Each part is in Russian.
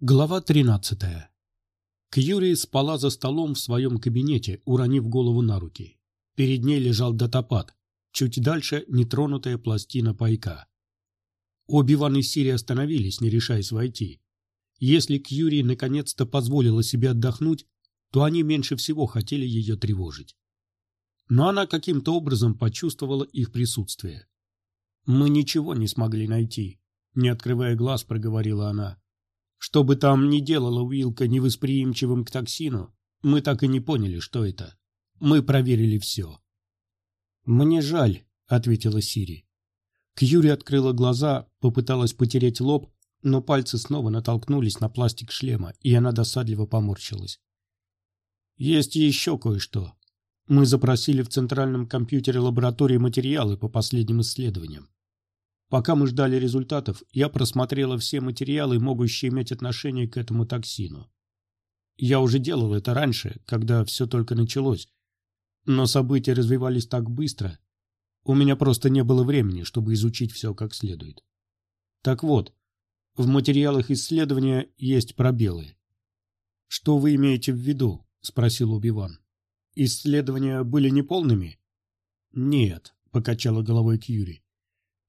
Глава 13. Кьюри спала за столом в своем кабинете, уронив голову на руки. Перед ней лежал датапад, чуть дальше нетронутая пластина пайка. Оби-Ван Сири остановились, не решаясь войти. Если Кьюри наконец-то позволила себе отдохнуть, то они меньше всего хотели ее тревожить. Но она каким-то образом почувствовала их присутствие. «Мы ничего не смогли найти», — не открывая глаз, проговорила она. Что бы там ни делала Уилка невосприимчивым к токсину, мы так и не поняли, что это. Мы проверили все. «Мне жаль», — ответила Сири. Кьюри открыла глаза, попыталась потереть лоб, но пальцы снова натолкнулись на пластик шлема, и она досадливо поморщилась. «Есть еще кое-что. Мы запросили в центральном компьютере лаборатории материалы по последним исследованиям. Пока мы ждали результатов, я просмотрела все материалы, могущие иметь отношение к этому токсину. Я уже делал это раньше, когда все только началось, но события развивались так быстро, у меня просто не было времени, чтобы изучить все как следует. Так вот, в материалах исследования есть пробелы. «Что вы имеете в виду?» – спросил Убиван. «Исследования были неполными?» «Нет», – покачала головой Кьюри.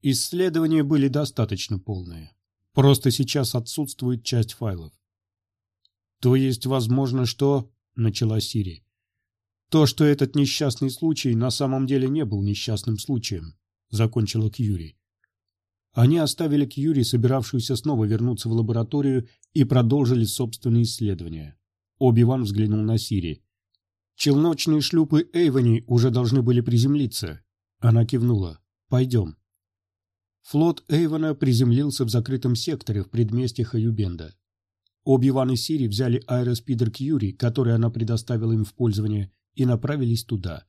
Исследования были достаточно полные. Просто сейчас отсутствует часть файлов. То есть, возможно, что... Начала Сири. То, что этот несчастный случай на самом деле не был несчастным случаем, закончила Кьюри. Они оставили Кьюри, собиравшуюся снова вернуться в лабораторию, и продолжили собственные исследования. Оби-Ван взглянул на Сири. «Челночные шлюпы Эйвони уже должны были приземлиться». Она кивнула. «Пойдем». Флот Эйвона приземлился в закрытом секторе в предместье Хаюбенда. Оби-Ван и Сири взяли аэроспидер Кьюри, который она предоставила им в пользование, и направились туда.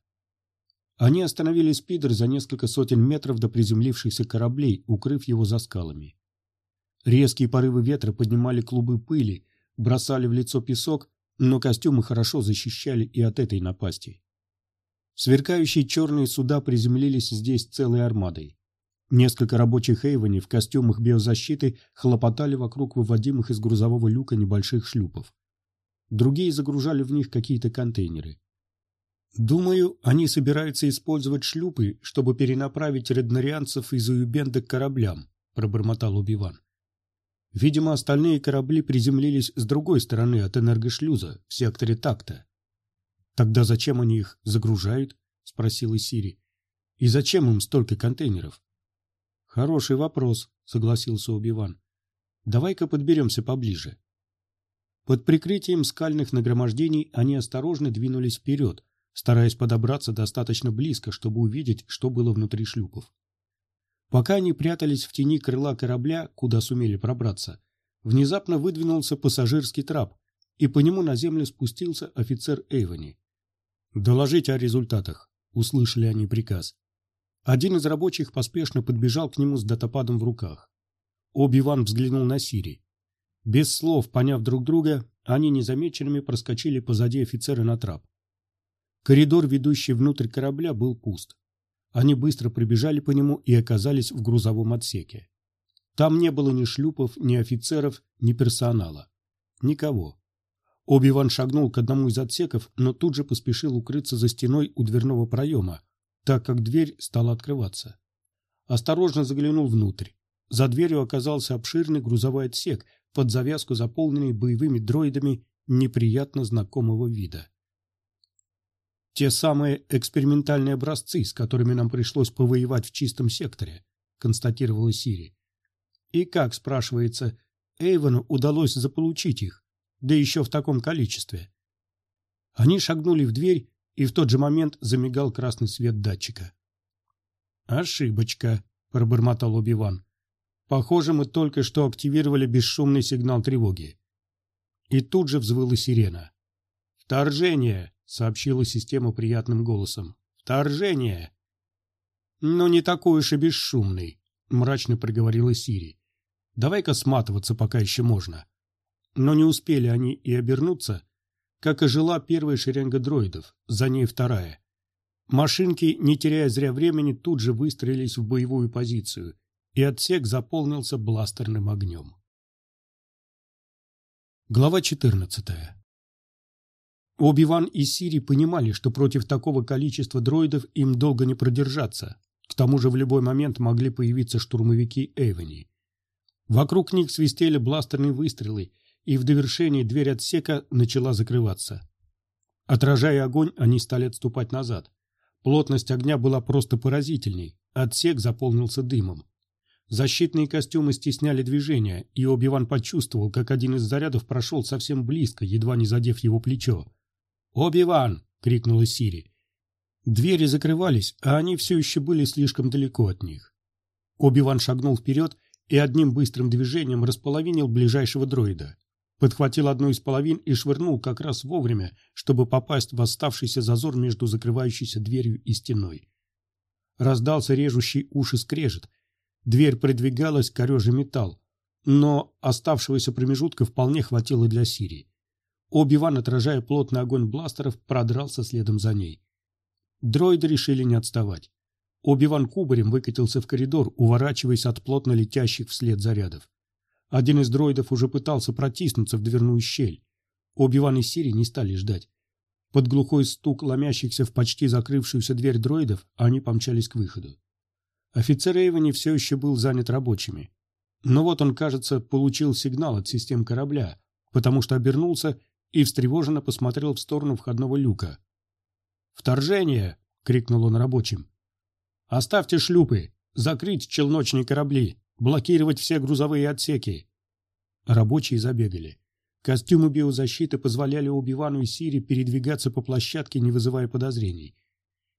Они остановили спидер за несколько сотен метров до приземлившихся кораблей, укрыв его за скалами. Резкие порывы ветра поднимали клубы пыли, бросали в лицо песок, но костюмы хорошо защищали и от этой напасти. Сверкающие черные суда приземлились здесь целой армадой. Несколько рабочих Эйвони в костюмах биозащиты хлопотали вокруг выводимых из грузового люка небольших шлюпов. Другие загружали в них какие-то контейнеры. «Думаю, они собираются использовать шлюпы, чтобы перенаправить реднарианцев из Уюбенда к кораблям», – пробормотал Убиван. «Видимо, остальные корабли приземлились с другой стороны от энергошлюза, в секторе такта». «Тогда зачем они их загружают?» – спросил Исири. «И зачем им столько контейнеров?» Хороший вопрос, согласился Убиван. Давай-ка подберемся поближе. Под прикрытием скальных нагромождений они осторожно двинулись вперед, стараясь подобраться достаточно близко, чтобы увидеть, что было внутри шлюпов. Пока они прятались в тени крыла корабля, куда сумели пробраться, внезапно выдвинулся пассажирский трап, и по нему на землю спустился офицер Эйвони. «Доложите о результатах», — услышали они приказ. Один из рабочих поспешно подбежал к нему с датападом в руках. Оби-Ван взглянул на Сири. Без слов, поняв друг друга, они незамеченными проскочили позади офицера на трап. Коридор, ведущий внутрь корабля, был пуст. Они быстро пробежали по нему и оказались в грузовом отсеке. Там не было ни шлюпов, ни офицеров, ни персонала. Никого. Оби-Ван шагнул к одному из отсеков, но тут же поспешил укрыться за стеной у дверного проема, так как дверь стала открываться. Осторожно заглянул внутрь. За дверью оказался обширный грузовой отсек, под завязку заполненный боевыми дроидами неприятно знакомого вида. Те самые экспериментальные образцы, с которыми нам пришлось повоевать в чистом секторе, констатировала Сири. И как, спрашивается, Эйвону удалось заполучить их, да еще в таком количестве? Они шагнули в дверь и в тот же момент замигал красный свет датчика. «Ошибочка», — пробормотал Убиван. «Похоже, мы только что активировали бесшумный сигнал тревоги». И тут же взвыла сирена. «Вторжение!» — сообщила система приятным голосом. «Вторжение!» «Но не такой уж и бесшумный», — мрачно проговорила Сири. «Давай-ка сматываться, пока еще можно». Но не успели они и обернуться, как и жила первая шеренга дроидов, за ней вторая. Машинки, не теряя зря времени, тут же выстроились в боевую позицию, и отсек заполнился бластерным огнем. Глава 14. Оби-Ван и Сири понимали, что против такого количества дроидов им долго не продержаться. К тому же в любой момент могли появиться штурмовики Эйвени. Вокруг них свистели бластерные выстрелы, и в довершении дверь отсека начала закрываться. Отражая огонь, они стали отступать назад. Плотность огня была просто поразительной, отсек заполнился дымом. Защитные костюмы стесняли движение, и Оби-Ван почувствовал, как один из зарядов прошел совсем близко, едва не задев его плечо. «Оби-Ван!» — крикнула Сири. Двери закрывались, а они все еще были слишком далеко от них. Оби-Ван шагнул вперед и одним быстрым движением располовинил ближайшего дроида. Подхватил одну из половин и швырнул как раз вовремя, чтобы попасть в оставшийся зазор между закрывающейся дверью и стеной. Раздался режущий уши скрежет — Дверь придвигалась, корежа металл, но оставшегося промежутка вполне хватило для Сирии. Оби-Ван, отражая плотный огонь бластеров, продрался следом за ней. Дроиды решили не отставать. Оби-Ван кубарем выкатился в коридор, уворачиваясь от плотно летящих вслед зарядов. Один из дроидов уже пытался протиснуться в дверную щель. Оби-Ван и Сири не стали ждать. Под глухой стук ломящихся в почти закрывшуюся дверь дроидов они помчались к выходу. Офицер Эйвени все еще был занят рабочими. Но вот он, кажется, получил сигнал от систем корабля, потому что обернулся и встревоженно посмотрел в сторону входного люка. «Вторжение!» — крикнул он рабочим. «Оставьте шлюпы! Закрыть челночные корабли! Блокировать все грузовые отсеки!» Рабочие забегали. Костюмы биозащиты позволяли Убивану и Сири передвигаться по площадке, не вызывая подозрений.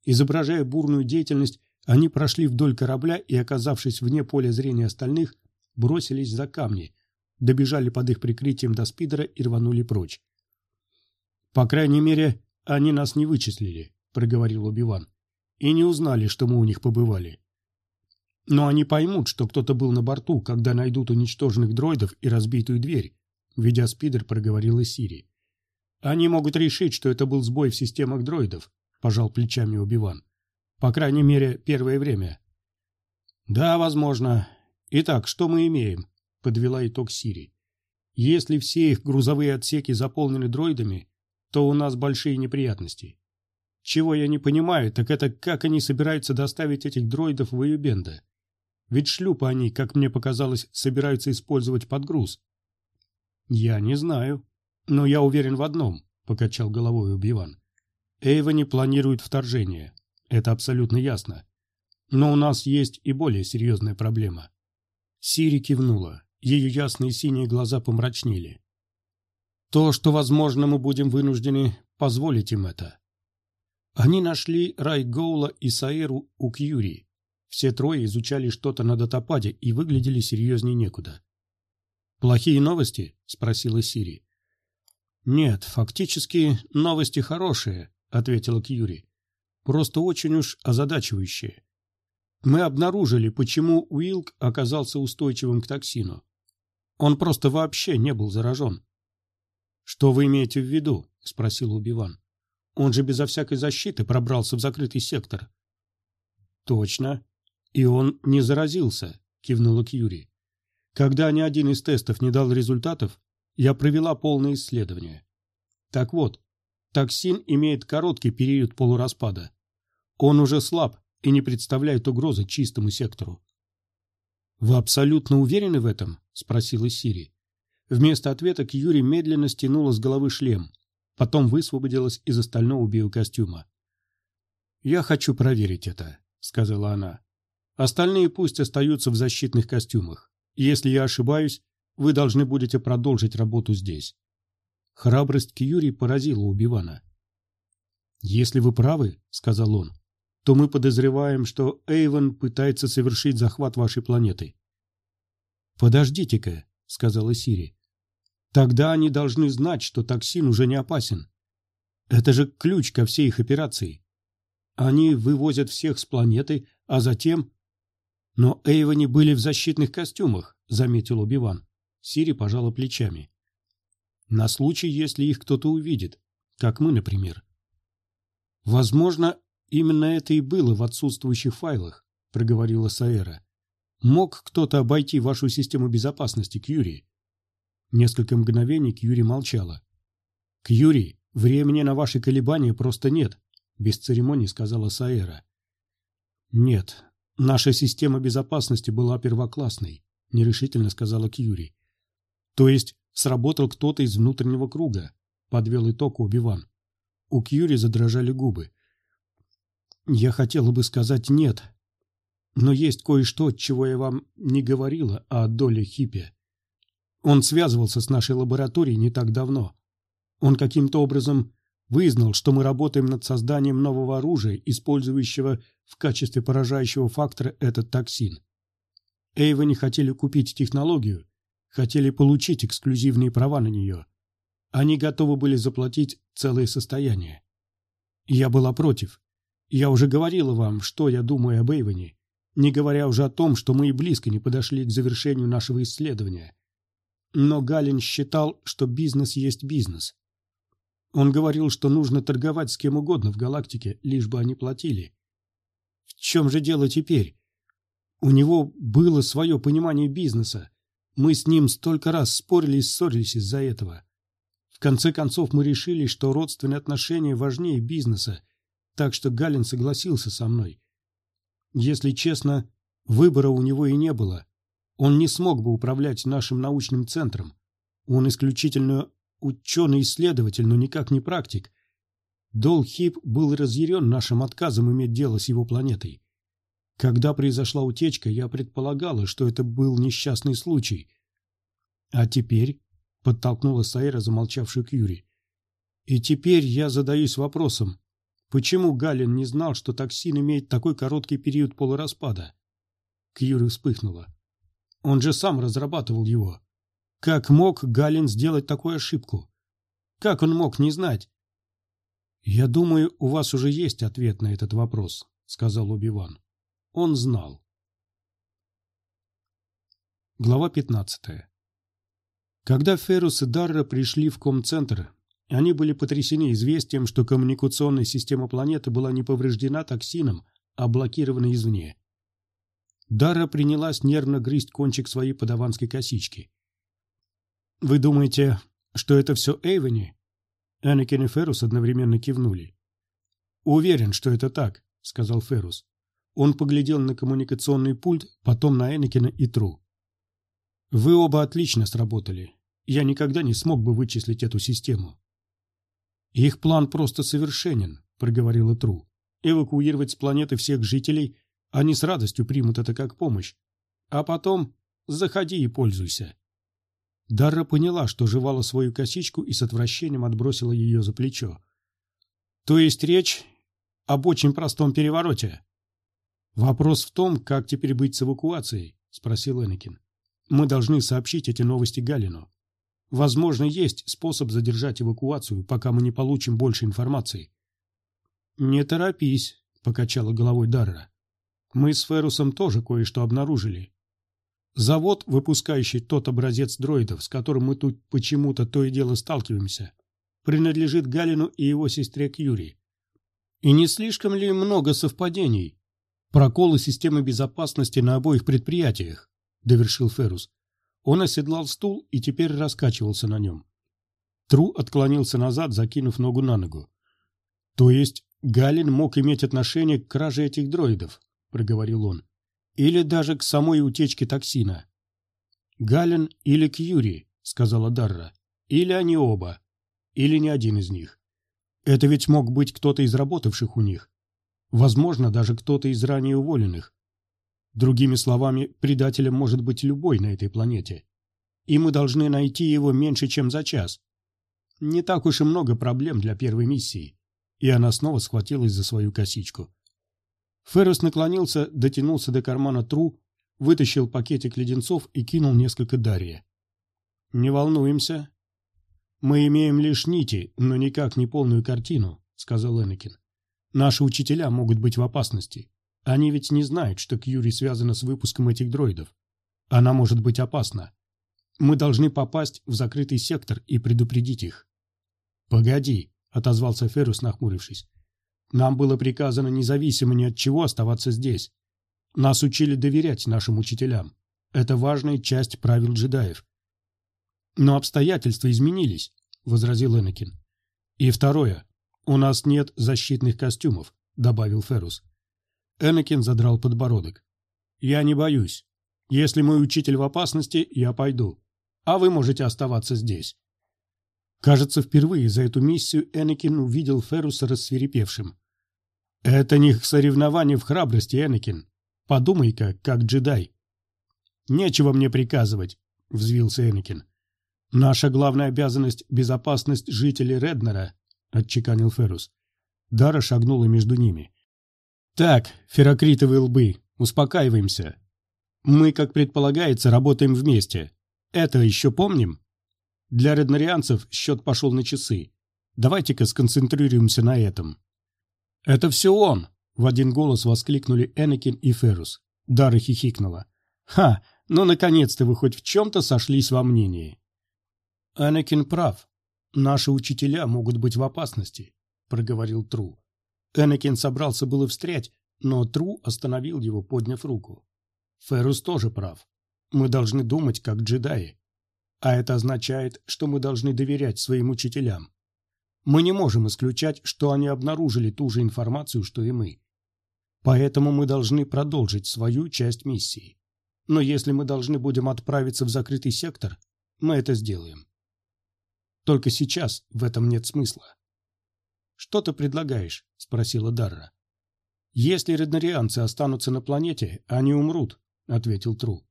Изображая бурную деятельность, они прошли вдоль корабля и, оказавшись вне поля зрения остальных, бросились за камни, добежали под их прикрытием до спидера и рванули прочь. «По крайней мере, они нас не вычислили», — проговорил Убиван, — «и не узнали, что мы у них побывали. Но они поймут, что кто-то был на борту, когда найдут уничтоженных дроидов и разбитую дверь», — ведя спидер, проговорила Сири. «Они могут решить, что это был сбой в системах дроидов», — пожал плечами Убиван. По крайней мере, первое время. Да, возможно. Итак, что мы имеем? Подвела итог Сири. Если все их грузовые отсеки заполнены дроидами, то у нас большие неприятности. Чего я не понимаю, так это как они собираются доставить этих дроидов в Июбенда. Ведь шлюпы они, как мне показалось, собираются использовать под груз. Я не знаю. Но я уверен в одном, покачал головой Убиван. Эйвони планирует вторжение. Это абсолютно ясно. Но у нас есть и более серьезная проблема. Сири кивнула. Ее ясные синие глаза помрачнели. То, что, возможно, мы будем вынуждены позволить им это. Они нашли Райгоула и Саэру у Кьюри. Все трое изучали что-то на датападе и выглядели серьезнее некуда. «Плохие новости?» – спросила Сири. «Нет, фактически новости хорошие», – ответила Кьюри просто очень уж озадачивающее. Мы обнаружили, почему Уилк оказался устойчивым к токсину. Он просто вообще не был заражен. «Что вы имеете в виду?» – спросил Убиван. «Он же безо всякой защиты пробрался в закрытый сектор». «Точно. И он не заразился», – кивнула Кьюри. «Когда ни один из тестов не дал результатов, я провела полное исследование. Так вот, Токсин имеет короткий период полураспада. Он уже слаб и не представляет угрозы чистому сектору. «Вы абсолютно уверены в этом?» – спросила Сири. Вместо ответа Кьюри медленно стянула с головы шлем, потом высвободилась из остального биокостюма. «Я хочу проверить это», – сказала она. «Остальные пусть остаются в защитных костюмах. Если я ошибаюсь, вы должны будете продолжить работу здесь. Храбрость Кьюри поразила Убивана. «Если вы правы, — сказал он, — то мы подозреваем, что Эйвен пытается совершить захват вашей планеты». «Подождите-ка», — сказала Сири. «Тогда они должны знать, что токсин уже не опасен. Это же ключ ко всей их операции. Они вывозят всех с планеты, а затем...» «Но Эйвени были в защитных костюмах», — заметил Убиван. Сири пожала плечами. На случай, если их кто-то увидит, как мы, например. Возможно, именно это и было в отсутствующих файлах, проговорила Саэра. Мог кто-то обойти вашу систему безопасности, Кьюри? Несколько мгновений Кьюри молчала. «Кьюри, времени на ваши колебания просто нет», — без церемоний сказала Саэра. «Нет, наша система безопасности была первоклассной», — нерешительно сказала Кьюри. «То есть сработал кто-то из внутреннего круга», — подвел итог Оби-Ван. У Кьюри задрожали губы. «Я хотела бы сказать «нет», но есть кое-что, чего я вам не говорила о доле Хиппи. Он связывался с нашей лабораторией не так давно. Он каким-то образом вызнал, что мы работаем над созданием нового оружия, использующего в качестве поражающего фактора этот токсин. Эйва не хотели купить технологию, хотели получить эксклюзивные права на нее. Они готовы были заплатить целое состояние. Я была против. Я уже говорила вам, что я думаю об Эйвоне, не говоря уже о том, что мы и близко не подошли к завершению нашего исследования. Но Галин считал, что бизнес есть бизнес. Он говорил, что нужно торговать с кем угодно в галактике, лишь бы они платили. В чем же дело теперь? У него было свое понимание бизнеса. Мы с ним столько раз спорили и ссорились из-за этого. В конце концов мы решили, что родственные отношения важнее бизнеса, так что Галин согласился со мной. Если честно, выбора у него и не было. Он не смог бы управлять нашим научным центром. Он исключительно ученый-исследователь, но никак не практик. Дол Хип был разъярен нашим отказом иметь дело с его планетой. Когда произошла утечка, я предполагала, что это был несчастный случай. А теперь, — подтолкнула Саэра, замолчавшую Кьюри, — и теперь я задаюсь вопросом, почему Галин не знал, что токсин имеет такой короткий период полураспада? Кьюри вспыхнула. Он же сам разрабатывал его. Как мог Галин сделать такую ошибку? Как он мог не знать? «Я думаю, у вас уже есть ответ на этот вопрос», — сказал Убиван. Он знал. Глава 15. Когда Феррус и Дарра пришли в комцентр, они были потрясены известием, что коммуникационная система планеты была не повреждена токсином, а блокирована извне. Дара принялась нервно грызть кончик своей подаванской косички. «Вы думаете, что это все Эйвени?» Энакин и Феррус одновременно кивнули. «Уверен, что это так», — сказал Феррус. Он поглядел на коммуникационный пульт, потом на Энакина и Тру. «Вы оба отлично сработали. Я никогда не смог бы вычислить эту систему». «Их план просто совершенен», — проговорила Тру. «Эвакуировать с планеты всех жителей они с радостью примут это как помощь. А потом заходи и пользуйся. Дарра поняла, что жевала свою косичку и с отвращением отбросила ее за плечо. То есть речь об очень простом перевороте. Вопрос в том, как теперь быть с эвакуацией, спросил Энакин. Мы должны сообщить эти новости Галину. Возможно, есть способ задержать эвакуацию, пока мы не получим больше информации. Не торопись, покачала головой Дарра. Мы с Ферусом тоже кое-что обнаружили. Завод, выпускающий тот образец дроидов, с которым мы тут почему-то то и дело сталкиваемся, принадлежит Галину и его сестре Кьюри. И не слишком ли много совпадений? Проколы системы безопасности на обоих предприятиях, довершил Ферус. Он оседлал стул и теперь раскачивался на нем. Тру отклонился назад, закинув ногу на ногу. То есть Галин мог иметь отношение к краже этих дроидов? проговорил он. «Или даже к самой утечке токсина». «Галин или Кьюри», — сказала Дарра. «Или они оба. Или ни один из них. Это ведь мог быть кто-то из работавших у них. Возможно, даже кто-то из ранее уволенных. Другими словами, предателем может быть любой на этой планете. И мы должны найти его меньше, чем за час. Не так уж и много проблем для первой миссии. И она снова схватилась за свою косичку. Феррес наклонился, дотянулся до кармана Тру, вытащил пакетик леденцов и кинул несколько Дарье. «Не волнуемся. Мы имеем лишь нити, но никак не полную картину», — сказал Энакин. «Наши учителя могут быть в опасности. Они ведь не знают, что Кьюри связана с выпуском этих дроидов. Она может быть опасна. Мы должны попасть в закрытый сектор и предупредить их». «Погоди», — отозвался Феррус, нахмурившись. Нам было приказано независимо ни от чего оставаться здесь. Нас учили доверять нашим учителям. Это важная часть правил джедаев. Но обстоятельства изменились, возразил Энакин. И второе. У нас нет защитных костюмов, добавил Феррус. Энакин задрал подбородок. Я не боюсь. Если мой учитель в опасности, я пойду. А вы можете оставаться здесь. Кажется, впервые за эту миссию Энакин увидел Ферруса рассверепевшим. «Это не соревнование в храбрости, Энакин. Подумай-ка, как джедай». «Нечего мне приказывать», — взвился Энакин. «Наша главная обязанность — безопасность жителей Реднера», — отчеканил Феррус. Дара шагнула между ними. «Так, ферокритовые лбы, успокаиваемся. Мы, как предполагается, работаем вместе. Это еще помним?» Для реднарианцев счет пошел на часы. Давайте-ка сконцентрируемся на этом. «Это все он!» — в один голос воскликнули Энакин и Феррус. Дара хихикнула. «Ха! Ну, наконец-то вы хоть в чем-то сошлись во мнении!» «Энакин прав. Наши учителя могут быть в опасности», — проговорил Тру. Энакин собрался было встрять, но Тру остановил его, подняв руку. «Феррус тоже прав. Мы должны думать, как джедаи. А это означает, что мы должны доверять своим учителям. Мы не можем исключать, что они обнаружили ту же информацию, что и мы. Поэтому мы должны продолжить свою часть миссии. Но если мы должны будем отправиться в закрытый сектор, мы это сделаем. Только сейчас в этом нет смысла. «Что ты предлагаешь?» – спросила Дарра. «Если реднарианцы останутся на планете, они умрут», – ответил Тру.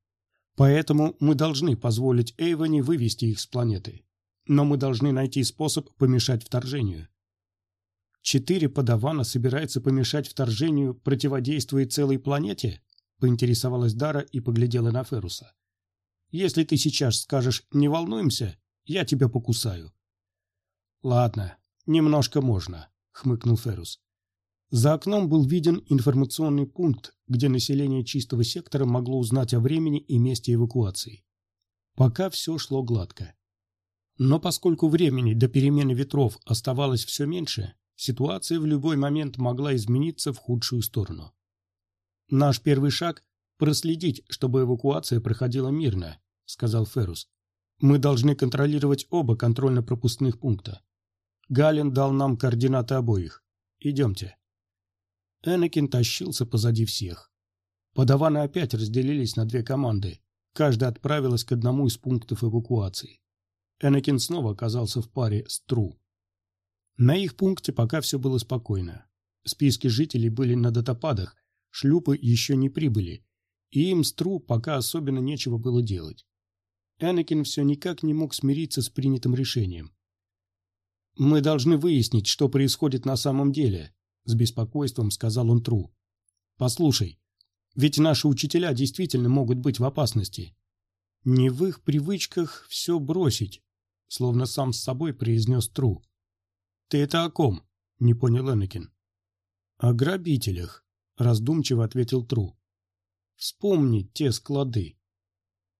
Поэтому мы должны позволить Эйвоне вывести их с планеты. Но мы должны найти способ помешать вторжению. Четыре подавана собирается помешать вторжению, противодействуя целой планете? Поинтересовалась Дара и поглядела на Феруса. Если ты сейчас скажешь «не волнуемся», я тебя покусаю. Ладно, немножко можно, хмыкнул Ферус. За окном был виден информационный пункт, где население чистого сектора могло узнать о времени и месте эвакуации. Пока все шло гладко. Но поскольку времени до перемены ветров оставалось все меньше, ситуация в любой момент могла измениться в худшую сторону. «Наш первый шаг – проследить, чтобы эвакуация проходила мирно», – сказал Феррус. «Мы должны контролировать оба контрольно-пропускных пункта. Галин дал нам координаты обоих. Идемте». Энакин тащился позади всех. Подаваны опять разделились на две команды. Каждая отправилась к одному из пунктов эвакуации. Энакин снова оказался в паре с Тру. На их пункте пока все было спокойно. Списки жителей были на датападах, шлюпы еще не прибыли, и им с Тру пока особенно нечего было делать. Энакин все никак не мог смириться с принятым решением. «Мы должны выяснить, что происходит на самом деле», — с беспокойством сказал он Тру. «Послушай, ведь наши учителя действительно могут быть в опасности. Не в их привычках все бросить», — словно сам с собой произнес Тру. «Ты это о ком?» — не понял Энакин. «О грабителях», — раздумчиво ответил Тру. «Вспомни те склады.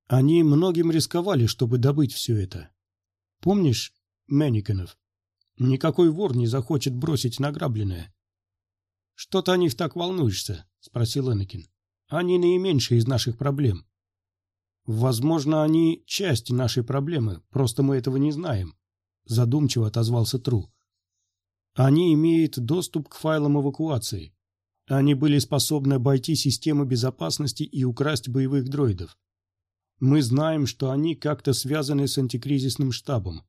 Они многим рисковали, чтобы добыть все это. Помнишь Менникенов? Никакой вор не захочет бросить награбленное. «Что ты о них так волнуешься?» — спросил Энакин. «Они наименьшие из наших проблем». «Возможно, они часть нашей проблемы, просто мы этого не знаем», — задумчиво отозвался Тру. «Они имеют доступ к файлам эвакуации. Они были способны обойти систему безопасности и украсть боевых дроидов. Мы знаем, что они как-то связаны с антикризисным штабом.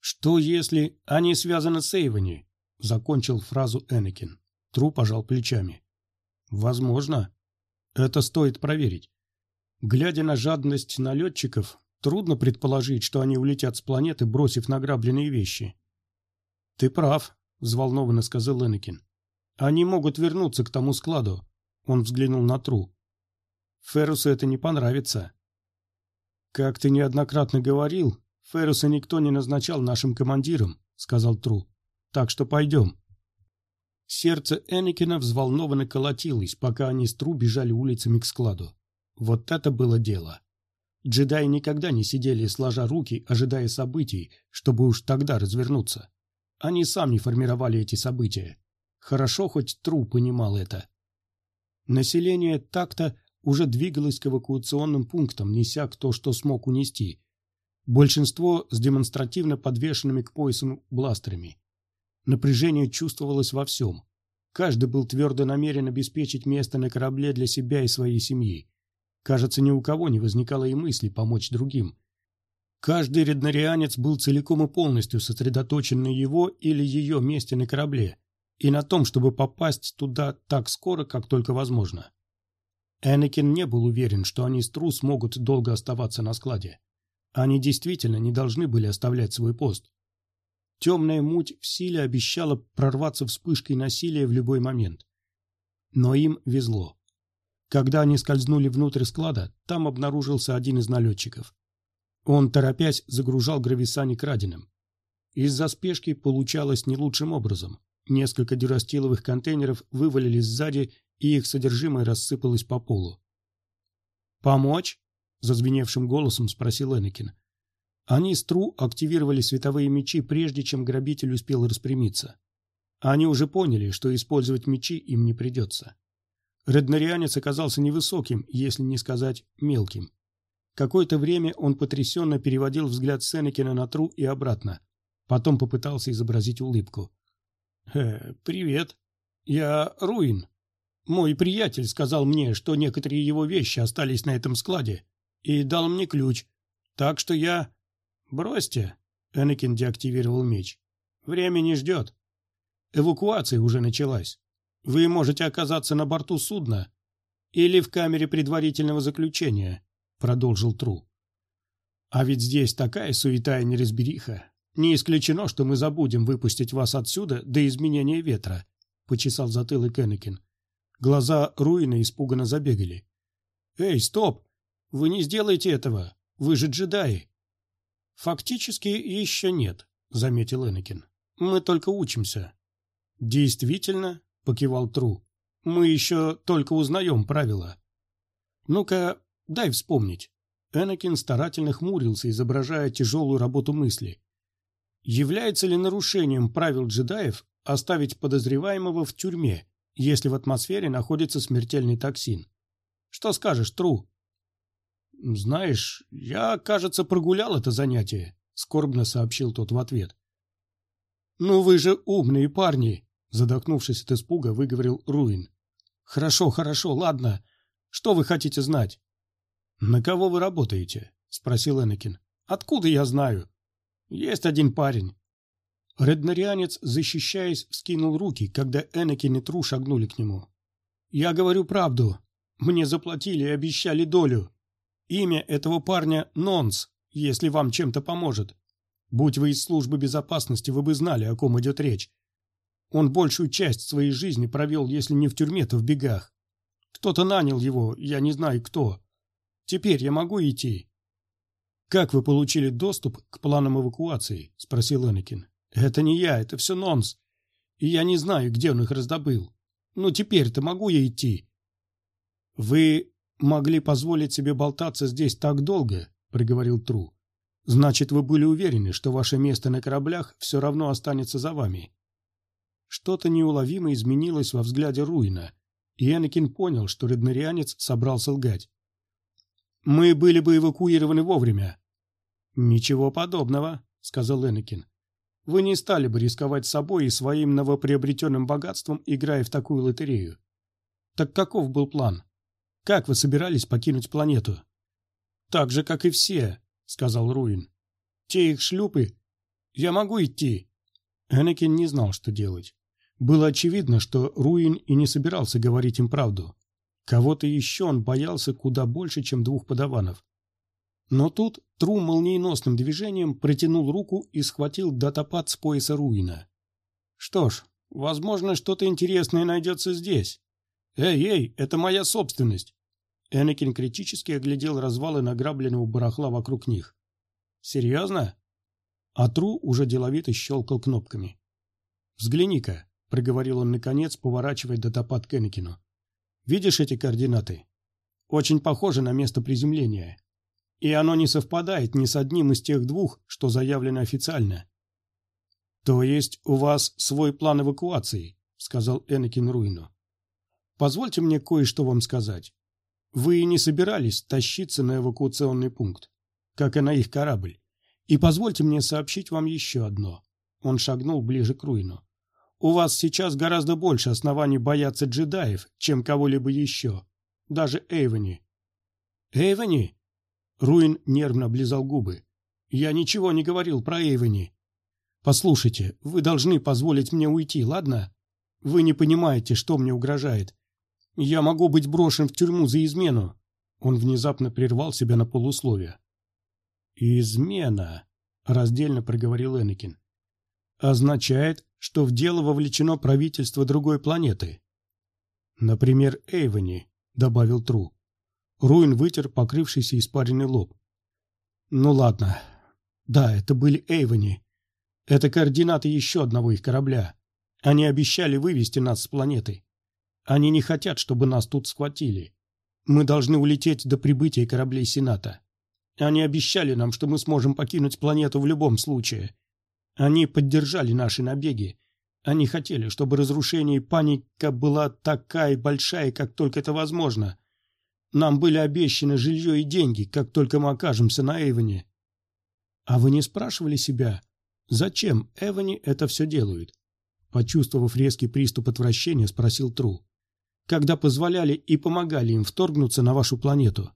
«Что если они связаны с Эйвони?» — закончил фразу Энакин. Тру пожал плечами. Возможно. Это стоит проверить. Глядя на жадность налетчиков, трудно предположить, что они улетят с планеты, бросив награбленные вещи. Ты прав, взволнованно сказал Энакин. Они могут вернуться к тому складу. Он взглянул на Тру. Феррусу это не понравится. Как ты неоднократно говорил, Ферруса никто не назначал нашим командиром, сказал Тру. Так что пойдем. Сердце Энакина взволнованно колотилось, пока они с Тру бежали улицами к складу. Вот это было дело. Джедаи никогда не сидели сложа руки, ожидая событий, чтобы уж тогда развернуться. Они сами формировали эти события. Хорошо, хоть Тру понимал это. Население так-то уже двигалось к эвакуационным пунктам, неся кто что смог унести. Большинство с демонстративно подвешенными к поясам бластерами. Напряжение чувствовалось во всем. Каждый был твердо намерен обеспечить место на корабле для себя и своей семьи. Кажется, ни у кого не возникало и мысли помочь другим. Каждый реднарианец был целиком и полностью сосредоточен на его или ее месте на корабле и на том, чтобы попасть туда так скоро, как только возможно. Энакин не был уверен, что они с Тру смогут долго оставаться на складе. Они действительно не должны были оставлять свой пост. Темная муть в силе обещала прорваться вспышкой насилия в любой момент. Но им везло. Когда они скользнули внутрь склада, там обнаружился один из налетчиков. Он, торопясь, загружал грависани краденым. Из-за спешки получалось не лучшим образом. Несколько дюрастиловых контейнеров вывалились сзади, и их содержимое рассыпалось по полу. «Помочь?» — зазвеневшим голосом спросил Энакин. Они с Тру активировали световые мечи, прежде чем грабитель успел распрямиться. Они уже поняли, что использовать мечи им не придется. Реднарианец оказался невысоким, если не сказать мелким. Какое-то время он потрясенно переводил взгляд Сенекина на Тру и обратно. Потом попытался изобразить улыбку. «Э, «Привет. Я Руин. Мой приятель сказал мне, что некоторые его вещи остались на этом складе, и дал мне ключ. Так что я...» «Бросьте!» — Энакин деактивировал меч. «Время не ждет. Эвакуация уже началась. Вы можете оказаться на борту судна или в камере предварительного заключения», — продолжил Тру. «А ведь здесь такая суета и неразбериха. Не исключено, что мы забудем выпустить вас отсюда до изменения ветра», — почесал затылок Энакин. Глаза Руина испуганно забегали. «Эй, стоп! Вы не сделаете этого! Вы же джедаи!» «Фактически еще нет», — заметил Энакин. «Мы только учимся». «Действительно», — покивал Тру, — «мы еще только узнаем правила». «Ну-ка, дай вспомнить». Энакин старательно хмурился, изображая тяжелую работу мысли. «Является ли нарушением правил джедаев оставить подозреваемого в тюрьме, если в атмосфере находится смертельный токсин? Что скажешь, Тру?» «Знаешь, я, кажется, прогулял это занятие», — скорбно сообщил тот в ответ. «Ну вы же умные парни», — задохнувшись от испуга, выговорил Руин. «Хорошо, хорошо, ладно. Что вы хотите знать?» «На кого вы работаете?» — спросил Энакин. «Откуда я знаю?» «Есть один парень». Реднарианец, защищаясь, вскинул руки, когда Энакин и Тру шагнули к нему. «Я говорю правду. Мне заплатили и обещали долю. Имя этого парня Нонс, если вам чем-то поможет. Будь вы из службы безопасности, вы бы знали, о ком идет речь. Он большую часть своей жизни провел, если не в тюрьме, то в бегах. Кто-то нанял его, я не знаю кто. Теперь я могу идти. «Как вы получили доступ к планам эвакуации?» – спросил Энакин. «Это не я, это все Нонс. И я не знаю, где он их раздобыл. Но теперь-то могу я идти?» «Вы могли позволить себе болтаться здесь так долго», — приговорил Тру. «Значит, вы были уверены, что ваше место на кораблях все равно останется за вами». Что-то неуловимо изменилось во взгляде Руина, и Энакин понял, что реднарианец собрался лгать. «Мы были бы эвакуированы вовремя». «Ничего подобного», — сказал Энакин. «Вы не стали бы рисковать собой и своим новоприобретенным богатством, играя в такую лотерею. Так каков был план?» Как вы собирались покинуть планету? Так же, как и все, сказал Руин. Те их шлюпы. Я могу идти. Энакин не знал, что делать. Было очевидно, что Руин и не собирался говорить им правду. Кого-то еще он боялся куда больше, чем двух подаванов. Но тут Тру молниеносным движением протянул руку и схватил датапад с пояса Руина. Что ж, возможно, что-то интересное найдется здесь. «Эй, эй, это моя собственность!» Энакин критически оглядел развалы награбленного барахла вокруг них. «Серьезно?» А Тру уже деловито щелкал кнопками. «Взгляни-ка», — проговорил он наконец, поворачивая датапад к. «Видишь эти координаты? Очень похоже на место приземления. И оно не совпадает ни с одним из тех двух, что заявлено официально». «То есть у вас свой план эвакуации?» — сказал Энакин Руину. Позвольте мне кое-что вам сказать. Вы не собирались тащиться на эвакуационный пункт, как и на их корабль. И позвольте мне сообщить вам еще одно. Он шагнул ближе к Руину. У вас сейчас гораздо больше оснований бояться джедаев, чем кого-либо еще. Даже Эйвени. Эйвени? Руин нервно облизал губы. Я ничего не говорил про Эйвени. Послушайте, вы должны позволить мне уйти, ладно? Вы не понимаете, что мне угрожает. Я могу быть брошен в тюрьму за измену. Он внезапно прервал себя на полусловие. «Измена», — раздельно проговорил Энакин, — «означает, что в дело вовлечено правительство другой планеты». «Например, Эйвени», — добавил Тру. Руин вытер покрывшийся испаренный лоб. «Ну ладно. Да, это были Эйвени. Это координаты еще одного их корабля. Они обещали вывести нас с планеты. Они не хотят, чтобы нас тут схватили. Мы должны улететь до прибытия кораблей Сената. Они обещали нам, что мы сможем покинуть планету в любом случае. Они поддержали наши набеги. Они хотели, чтобы разрушение и паника была такая большая, как только это возможно. Нам были обещаны жилье и деньги, как только мы окажемся на Эйвоне. А вы не спрашивали себя, зачем Эвани это все делают? Почувствовав резкий приступ отвращения, спросил Тру. Когда позволяли и помогали им вторгнуться на вашу планету?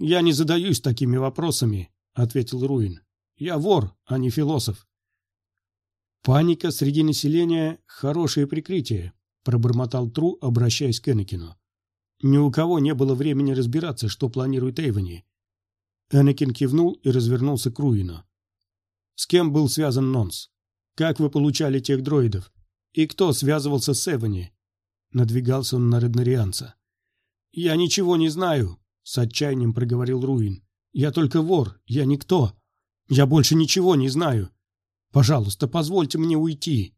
«Я не задаюсь такими вопросами», — ответил Руин. «Я вор, а не философ». «Паника среди населения — хорошее прикрытие», — пробормотал Тру, обращаясь к Энакину. Ни у кого не было времени разбираться, что планирует Эйвони. Энакин кивнул и развернулся к Руину. «С кем был связан Нонс? Как вы получали тех дроидов? И кто связывался с Эвани?» Надвигался он на Реднарианца. «Я ничего не знаю», — с отчаянием проговорил Руин. «Я только вор, я никто. Я больше ничего не знаю. Пожалуйста, позвольте мне уйти».